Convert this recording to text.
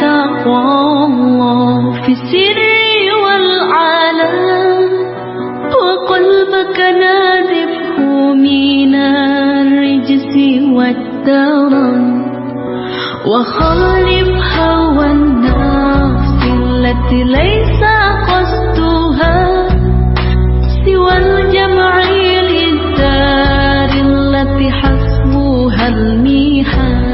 تقوى الله في السر والعلن وقلبك نازفه من الرجس والترن وخالف هوى النفس التي ليس قصدها سوى الجمع للدار التي حسبها المحن